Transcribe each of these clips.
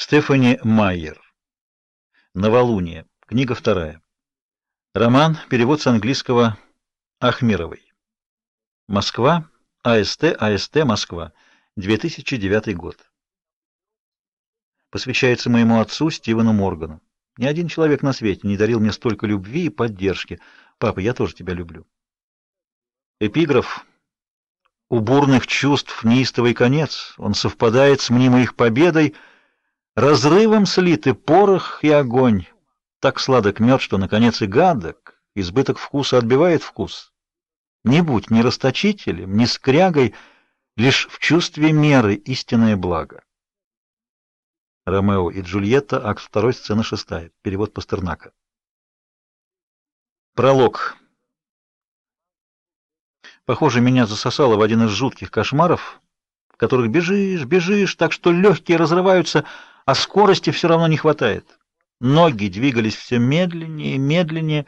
Стефани Майер. Новолуние. Книга вторая. Роман. Перевод с английского Ахмировой. Москва. АСТ. АСТ. Москва. 2009 год. Посвящается моему отцу Стивену Моргану. Ни один человек на свете не дарил мне столько любви и поддержки. Папа, я тоже тебя люблю. Эпиграф. У бурных чувств неистовый конец. Он совпадает с мнимой их победой. Разрывом слиты порох и огонь. Так сладок мед, что, наконец, и гадок. Избыток вкуса отбивает вкус. Не будь ни расточителем, ни скрягой, Лишь в чувстве меры истинное благо. Ромео и Джульетта, акт 2, сцена 6. Перевод Пастернака. Пролог. Похоже, меня засосало в один из жутких кошмаров, в которых бежишь, бежишь, так что легкие разрываются, а скорости все равно не хватает. Ноги двигались все медленнее и медленнее.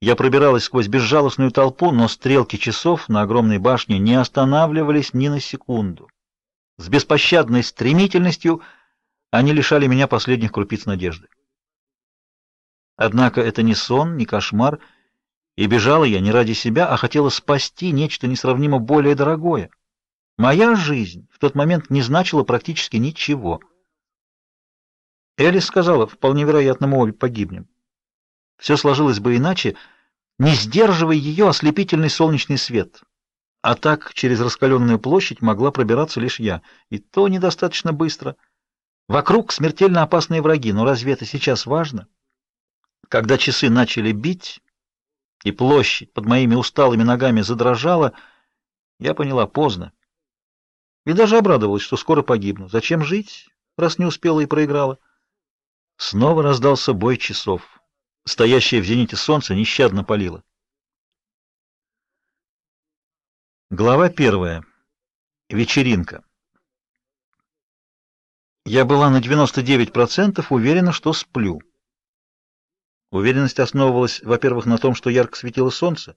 Я пробиралась сквозь безжалостную толпу, но стрелки часов на огромной башне не останавливались ни на секунду. С беспощадной стремительностью они лишали меня последних крупиц надежды. Однако это не сон, не кошмар, и бежала я не ради себя, а хотела спасти нечто несравнимо более дорогое. Моя жизнь в тот момент не значила практически ничего. Элис сказала, вполне вероятно, мы обе погибнем. Все сложилось бы иначе, не сдерживая ее ослепительный солнечный свет. А так через раскаленную площадь могла пробираться лишь я, и то недостаточно быстро. Вокруг смертельно опасные враги, но разве это сейчас важно? Когда часы начали бить, и площадь под моими усталыми ногами задрожала, я поняла поздно. И даже обрадовалась, что скоро погибну. Зачем жить, раз не успела и проиграла? Снова раздался бой часов. Стоящее в зените солнце нещадно палило. Глава первая. Вечеринка. Я была на 99% уверена, что сплю. Уверенность основывалась, во-первых, на том, что ярко светило солнце.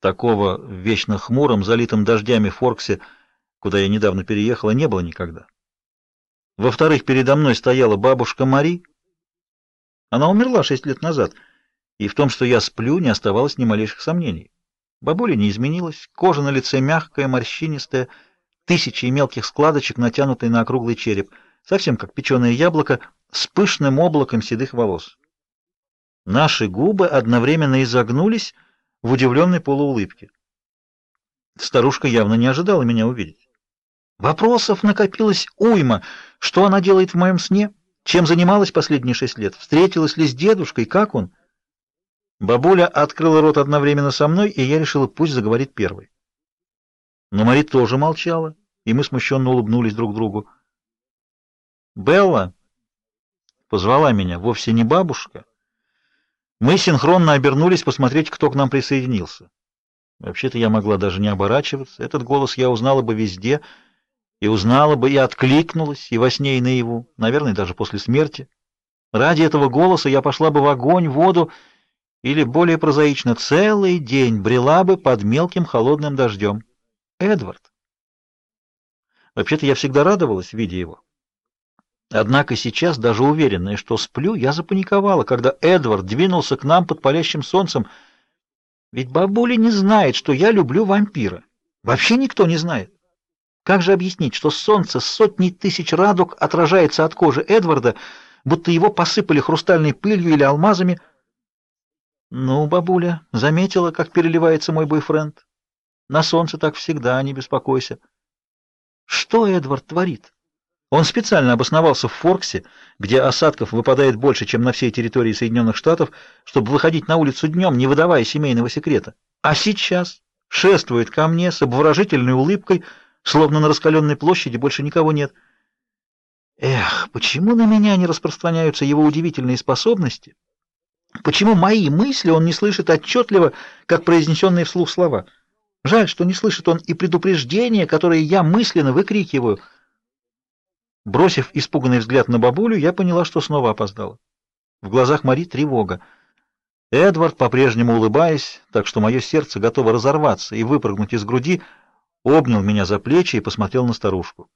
Такого в вечно хмуром, залитом дождями Форксе, куда я недавно переехала, не было никогда. Во-вторых, передо мной стояла бабушка Мари, она умерла шесть лет назад, и в том, что я сплю, не оставалось ни малейших сомнений. Бабуля не изменилась, кожа на лице мягкая, морщинистая, тысячи мелких складочек, натянутые на округлый череп, совсем как печеное яблоко, с пышным облаком седых волос. Наши губы одновременно изогнулись в удивленной полуулыбке. Старушка явно не ожидала меня увидеть. Вопросов накопилось уйма. Что она делает в моем сне? Чем занималась последние шесть лет? Встретилась ли с дедушкой? Как он? Бабуля открыла рот одновременно со мной, и я решила, пусть заговорит первой. Но Мари тоже молчала, и мы смущенно улыбнулись друг другу. Белла позвала меня, вовсе не бабушка. Мы синхронно обернулись посмотреть, кто к нам присоединился. Вообще-то я могла даже не оборачиваться. Этот голос я узнала бы везде — и узнала бы, и откликнулась, и во сне, и наяву, наверное, даже после смерти. Ради этого голоса я пошла бы в огонь, в воду, или, более прозаично, целый день брела бы под мелким холодным дождем. Эдвард. Вообще-то я всегда радовалась, видя его. Однако сейчас, даже уверенная, что сплю, я запаниковала, когда Эдвард двинулся к нам под палящим солнцем. Ведь бабуля не знает, что я люблю вампира. Вообще никто не знает. Как же объяснить, что солнце с сотней тысяч радуг отражается от кожи Эдварда, будто его посыпали хрустальной пылью или алмазами? Ну, бабуля, заметила, как переливается мой бойфренд. На солнце так всегда, не беспокойся. Что Эдвард творит? Он специально обосновался в Форксе, где осадков выпадает больше, чем на всей территории Соединенных Штатов, чтобы выходить на улицу днем, не выдавая семейного секрета. А сейчас шествует ко мне с обворожительной улыбкой, словно на раскаленной площади больше никого нет. Эх, почему на меня не распространяются его удивительные способности? Почему мои мысли он не слышит отчетливо, как произнесенные вслух слова? Жаль, что не слышит он и предупреждения, которые я мысленно выкрикиваю. Бросив испуганный взгляд на бабулю, я поняла, что снова опоздала. В глазах Мари тревога. Эдвард, по-прежнему улыбаясь, так что мое сердце готово разорваться и выпрыгнуть из груди, обнял меня за плечи и посмотрел на старушку.